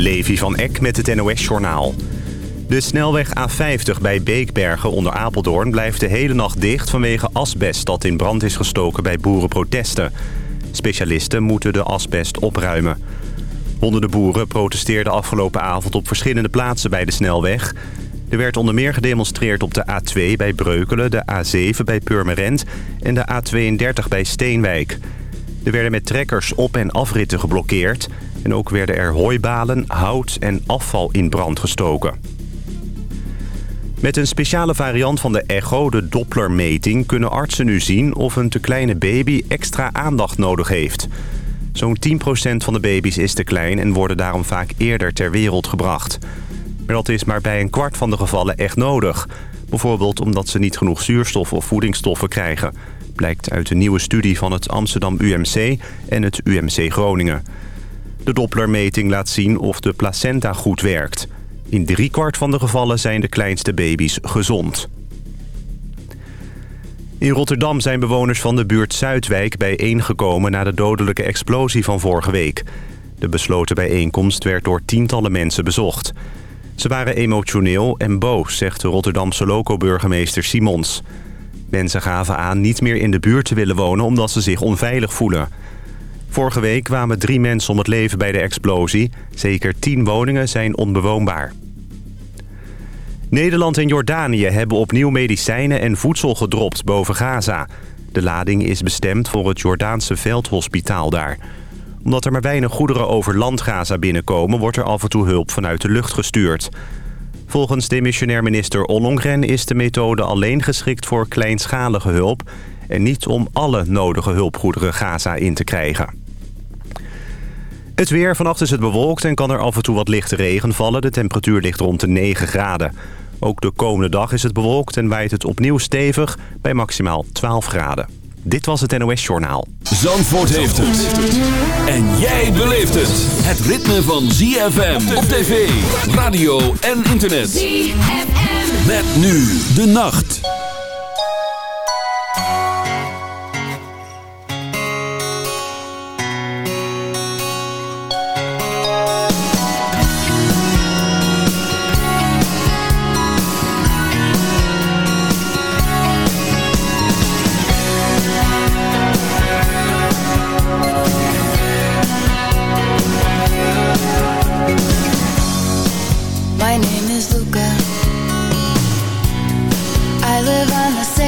Levi van Eck met het NOS-journaal. De snelweg A50 bij Beekbergen onder Apeldoorn blijft de hele nacht dicht... vanwege asbest dat in brand is gestoken bij boerenprotesten. Specialisten moeten de asbest opruimen. Honderden boeren protesteerden afgelopen avond op verschillende plaatsen bij de snelweg. Er werd onder meer gedemonstreerd op de A2 bij Breukelen, de A7 bij Purmerend... en de A32 bij Steenwijk. Er werden met trekkers op- en afritten geblokkeerd... en ook werden er hooibalen, hout en afval in brand gestoken. Met een speciale variant van de echo, de Dopplermeting... kunnen artsen nu zien of een te kleine baby extra aandacht nodig heeft. Zo'n 10% van de baby's is te klein en worden daarom vaak eerder ter wereld gebracht. Maar dat is maar bij een kwart van de gevallen echt nodig. Bijvoorbeeld omdat ze niet genoeg zuurstof of voedingsstoffen krijgen. Blijkt uit een nieuwe studie van het Amsterdam UMC en het UMC Groningen. De Dopplermeting laat zien of de placenta goed werkt... In driekwart van de gevallen zijn de kleinste baby's gezond. In Rotterdam zijn bewoners van de buurt Zuidwijk bijeengekomen... na de dodelijke explosie van vorige week. De besloten bijeenkomst werd door tientallen mensen bezocht. Ze waren emotioneel en boos, zegt de Rotterdamse loco-burgemeester Simons. Mensen gaven aan niet meer in de buurt te willen wonen... omdat ze zich onveilig voelen... Vorige week kwamen drie mensen om het leven bij de explosie. Zeker tien woningen zijn onbewoonbaar. Nederland en Jordanië hebben opnieuw medicijnen en voedsel gedropt boven Gaza. De lading is bestemd voor het Jordaanse veldhospitaal daar. Omdat er maar weinig goederen over land Gaza binnenkomen... wordt er af en toe hulp vanuit de lucht gestuurd. Volgens demissionair minister Ollongren is de methode alleen geschikt voor kleinschalige hulp... en niet om alle nodige hulpgoederen Gaza in te krijgen. Het weer. Vannacht is het bewolkt en kan er af en toe wat lichte regen vallen. De temperatuur ligt rond de 9 graden. Ook de komende dag is het bewolkt en waait het opnieuw stevig bij maximaal 12 graden. Dit was het NOS Journaal. Zandvoort heeft het. En jij beleeft het. Het ritme van ZFM op tv, radio en internet. ZFM. Met nu de nacht.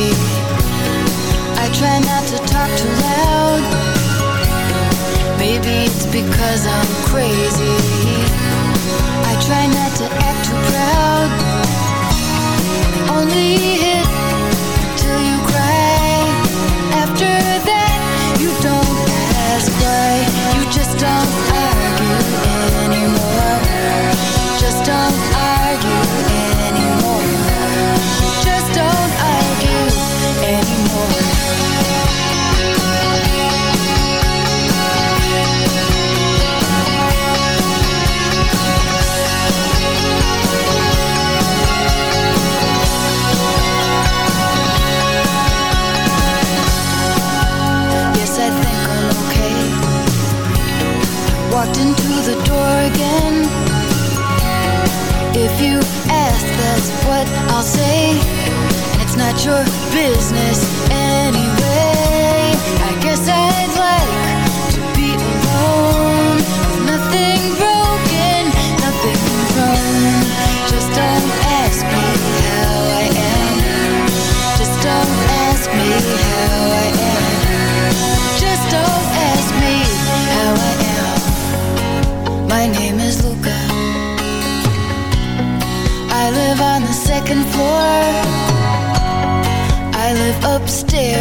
I try not to talk too loud. Maybe it's because I'm crazy. I try not to act too proud. Only your business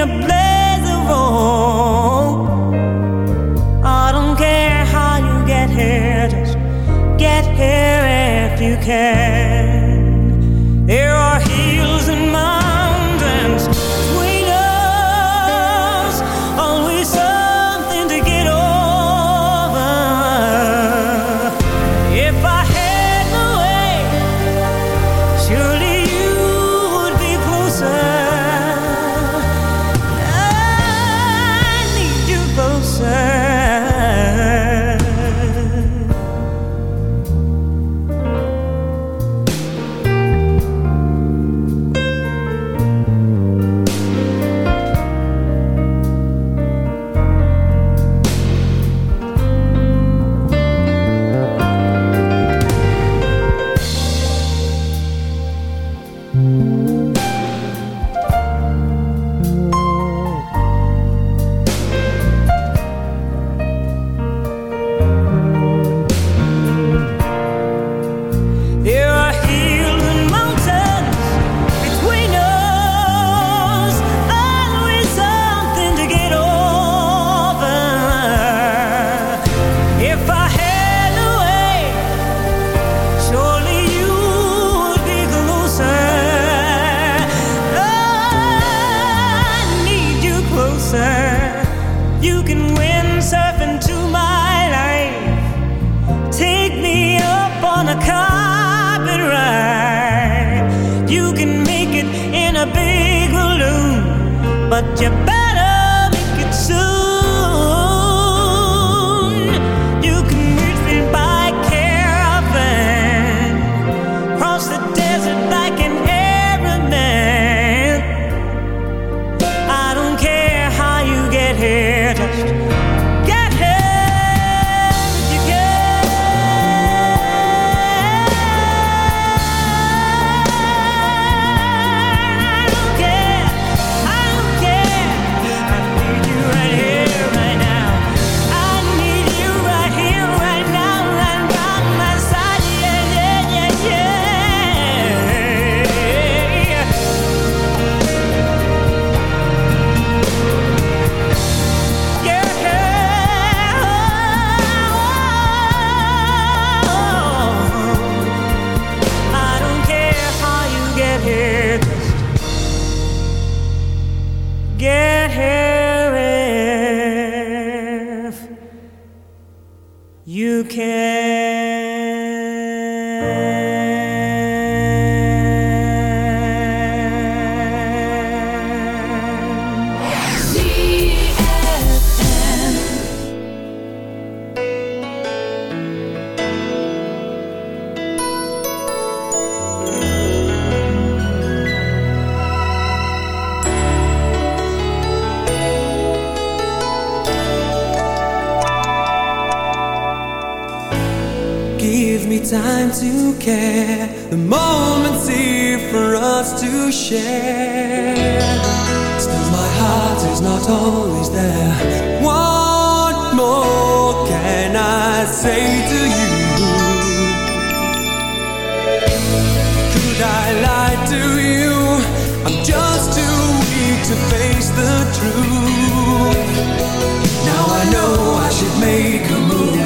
a blaze of hope. I don't care how you get here, just get here if you care. face the truth. Now I know I should make a move.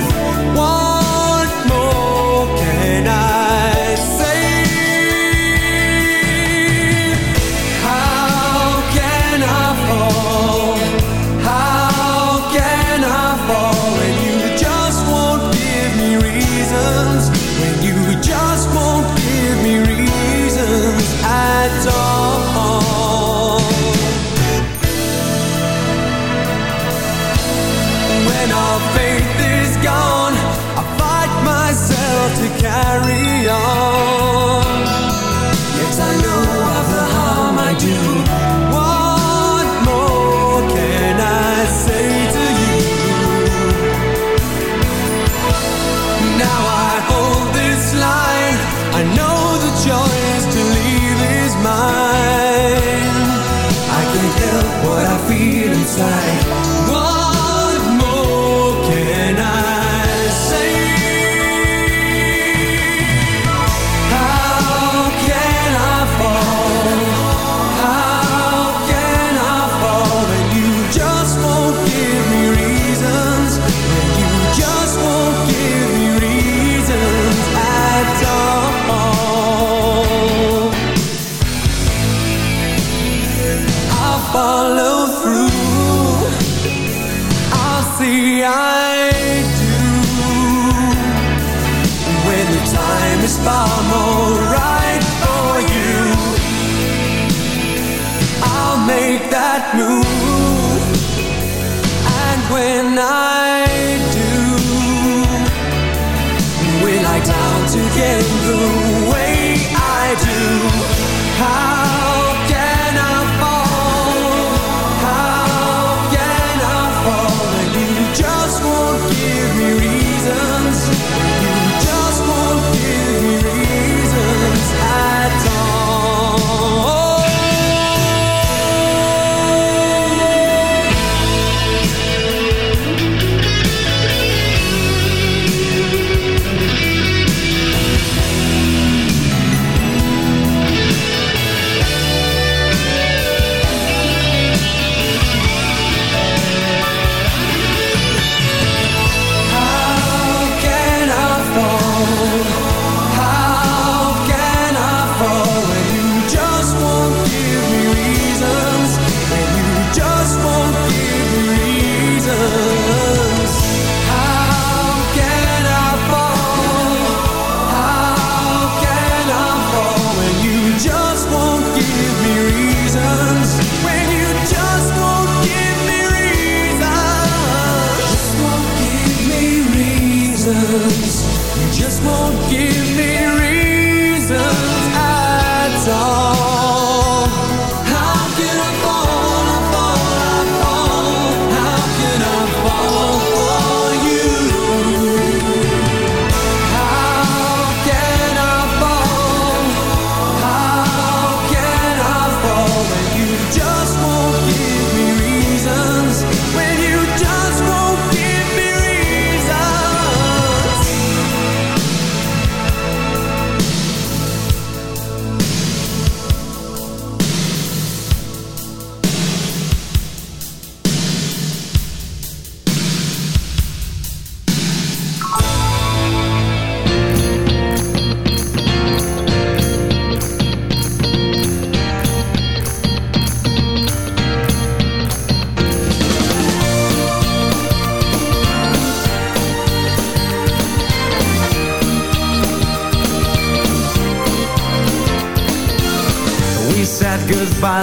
Lie down to get the way I do. How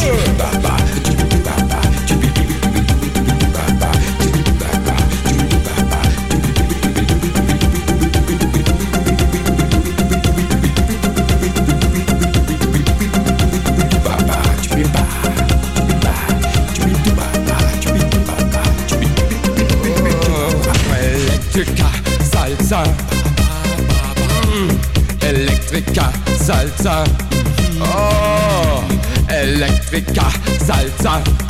Baba, Electrica salsa. Mm, Electrica salsa. Oh, Electrica salsa.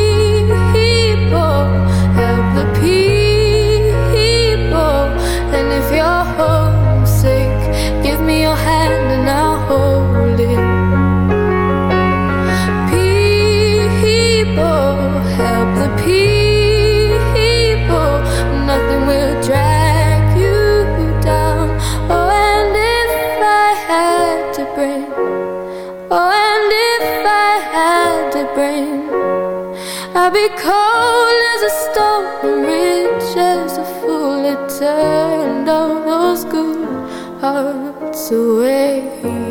I'll be cold as a stone rich as a fool It turned all those good hearts away.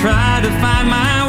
Try to find my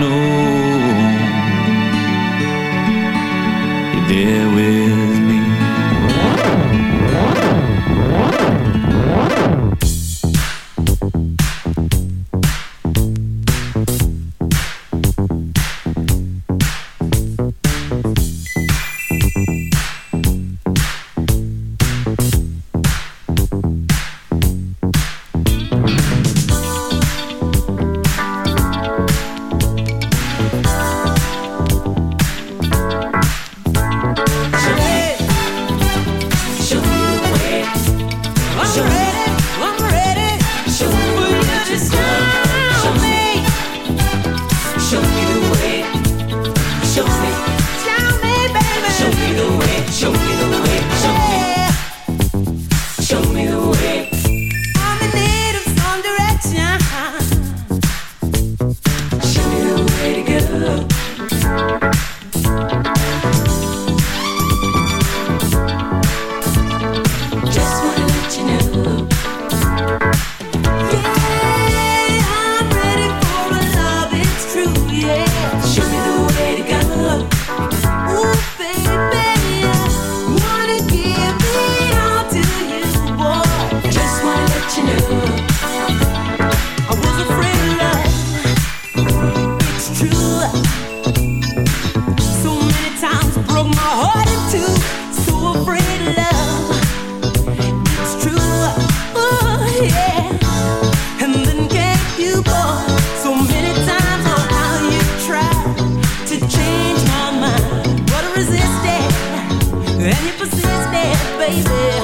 know. You're there with I'm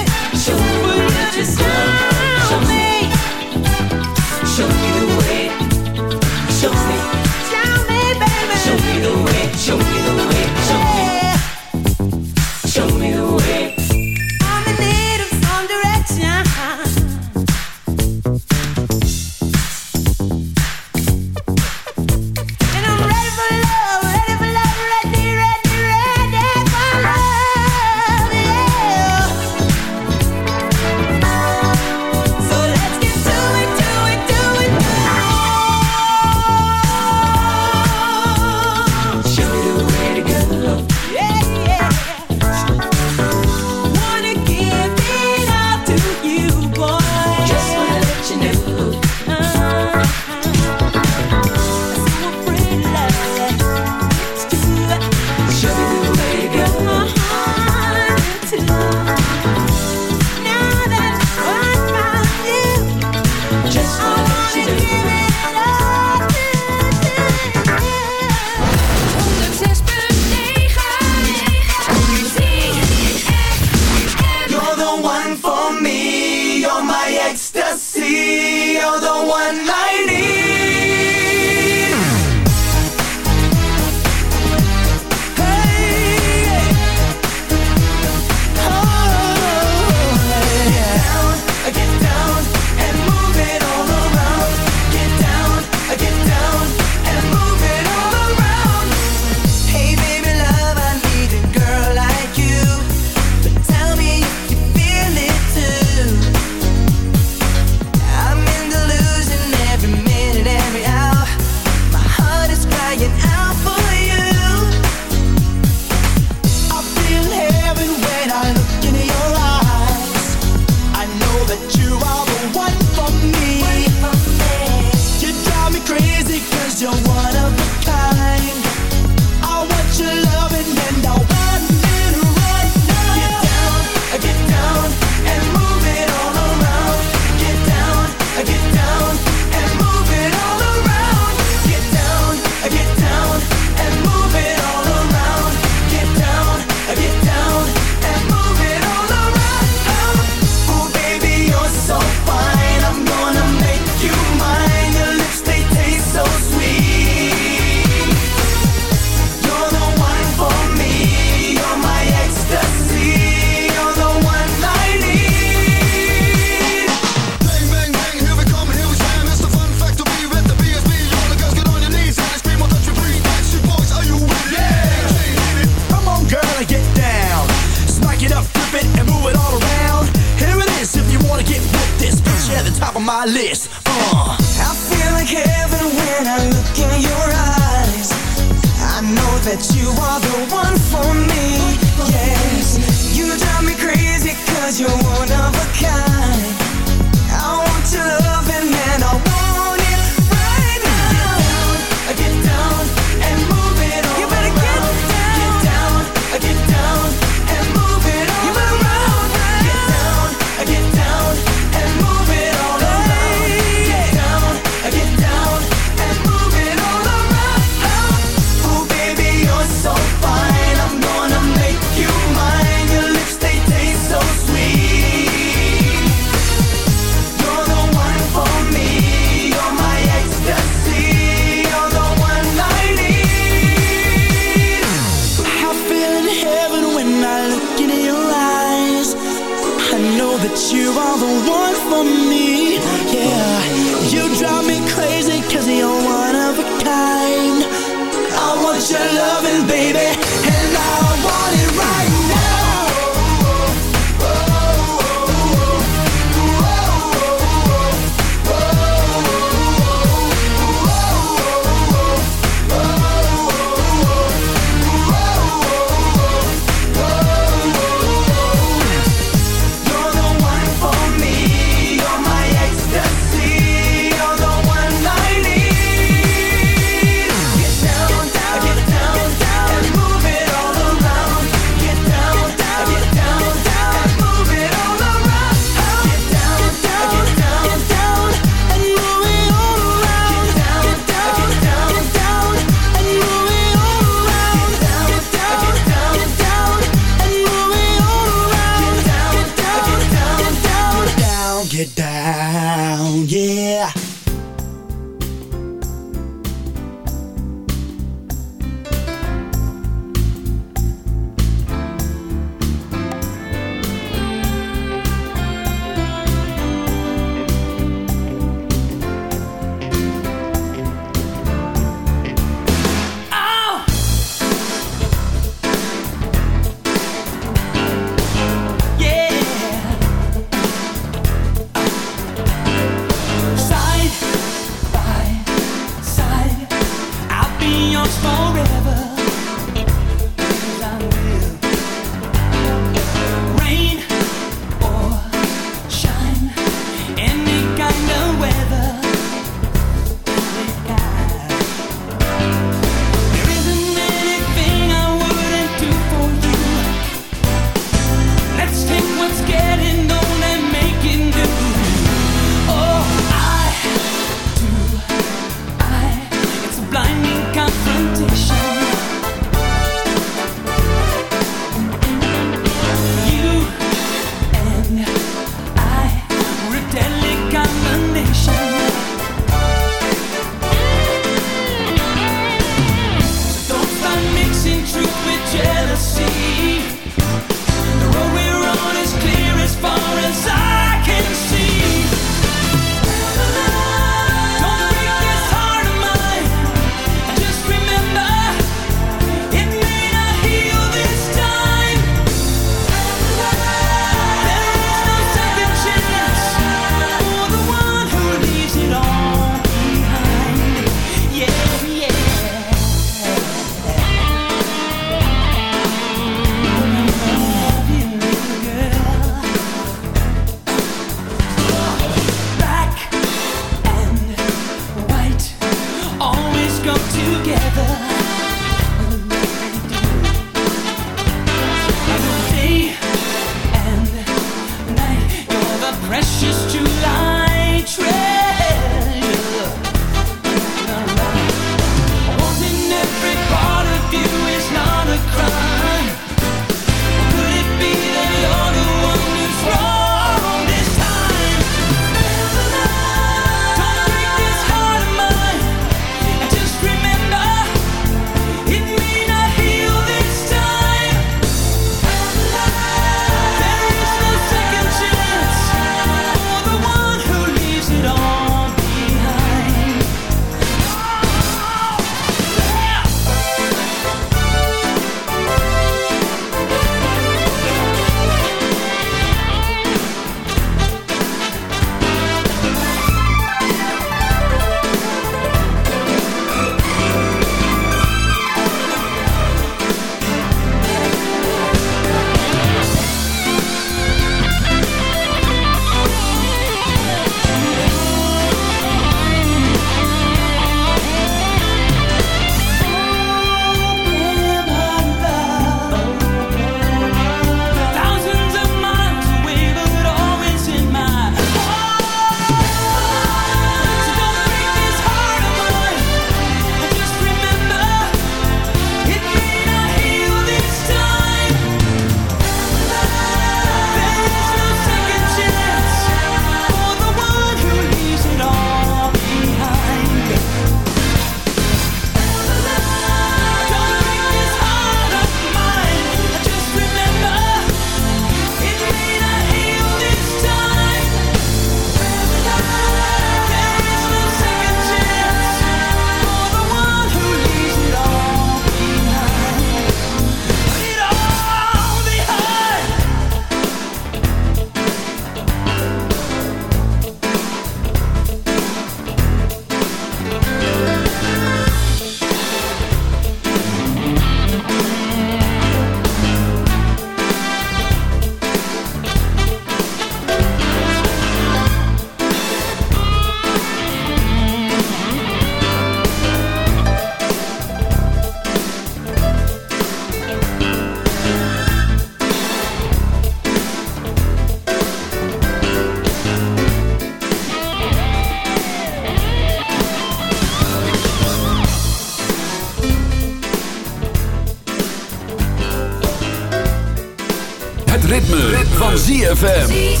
ZFM.